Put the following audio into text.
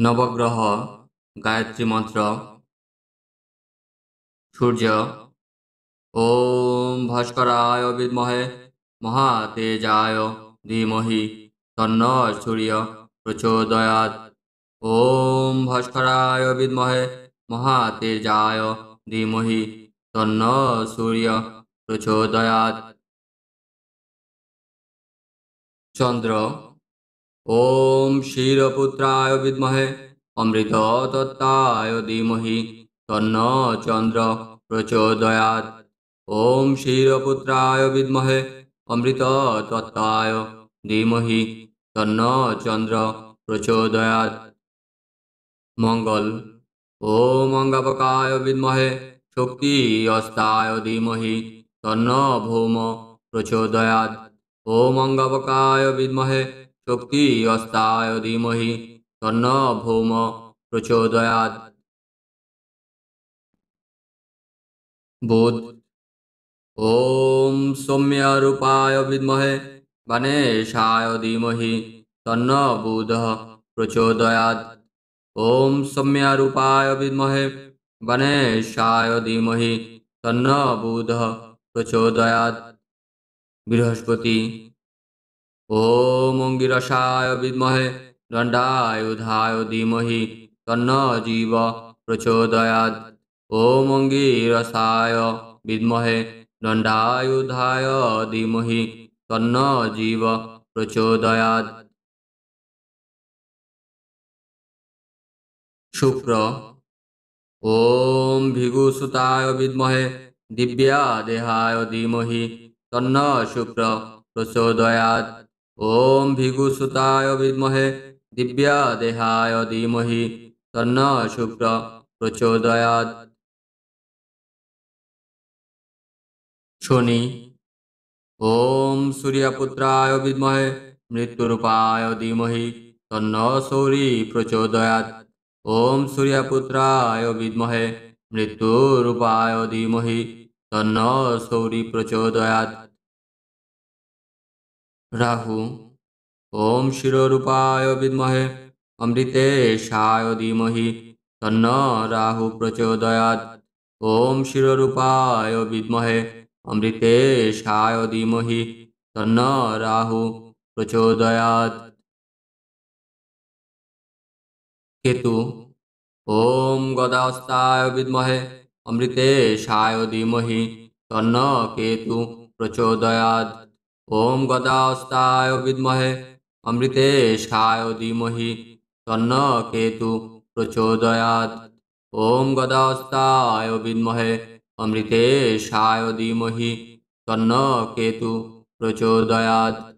নবগ্রহ, গায়ত্রী মন্ত্র, সূর্য, ওম ভাস্করায় বিদ্মহে মহাতেজায় ধীমহি তন্ন সূর্য প্রচোদয়াৎ। ওম ভাস্করায় বিদ্মহে মহাতেজায় ধীমহি তন্ন সূর্য প্রচোদয়াৎ। চন্দ্র ওম ক্ষীরপুত্রায় বিদ্মহে অমৃত তত্তায় ধীমহি তন্ন চন্দ্র প্রচোদয়াৎ ওম ক্ষীরপুত্রায় বিদ্মহে অমৃত তত্তায় ধীমহি তন্ন চন্দ্র প্রচোদয়াৎ মঙ্গল ওম অঙ্গপকায় বিদ্মহে শক্তি অস্তায় ধীমহি তন্ন ভৌম প্রচোদয়াৎ ওম অঙ্গপকায় বিদ্মহে शक्ति अस्ताय धीमह तन्न भौम प्रचोदयाद बोध ओम सौम्य रूपाय विद्महे गणेशाय धीमहि तन्न बुध प्रचोदयाद ओम सौम्य रूपाय विद्महे गणेशाय धीमहि तन्न बुध प्रचोदयाद बृहस्पति ওম অঙ্গিরসায় বিদ্মহে দণ্ডায়ুধায় ধীমহি তন্ন জীব প্রচোদয়াৎ ওম অঙ্গিরসায় বিদ্মহে দণ্ডায়ুধায় ধীমহি তন্ন জীব প্রচোদয়াৎ শুক্র ওম ভিগুসুতায় বিদ্মহে দিব্যা দেহায় ধীমহি তন্ন শুক্র প্রচোদয়াৎ ওম ভিগুসুতায় বিদ্মহে দিব্যা দেহায় ধীমহি তন্ন শুক্র প্রচোদয়াৎ শনি ওম সূর্যপুত্রায় বিদ্মহে মৃত্যুরূপায় ধীমহি তন্ন সৌরী প্রচোদয়াৎ ওম সূর্যপুত্রায় বিদ্মহে মৃত্যুরূপায় ধীমহি তন্ন সৌরী প্রচোদয়াৎ राहु। ओम शिरोरूपाय विद्महे। अमृतेशाय धीमहि। तन्न राहु प्रचोदयात्। ओम विमहे विद्महे। अमृतेशाय धीमहि। तन्न राहु प्रचोदयात्। केतु। ओम गदास्ताय विद्महे। अमृतेशाय धीमहि। तन्न केतु प्रचोदयात्। ओम गदास्ताय विद्महे। अमृतेशाय धीमहि। तन्न केतु प्रचोदयात्। ओम गदास्ताय विद्महे। अमृतेशाय धीमहि। तन्न केतु प्रचोदयात्।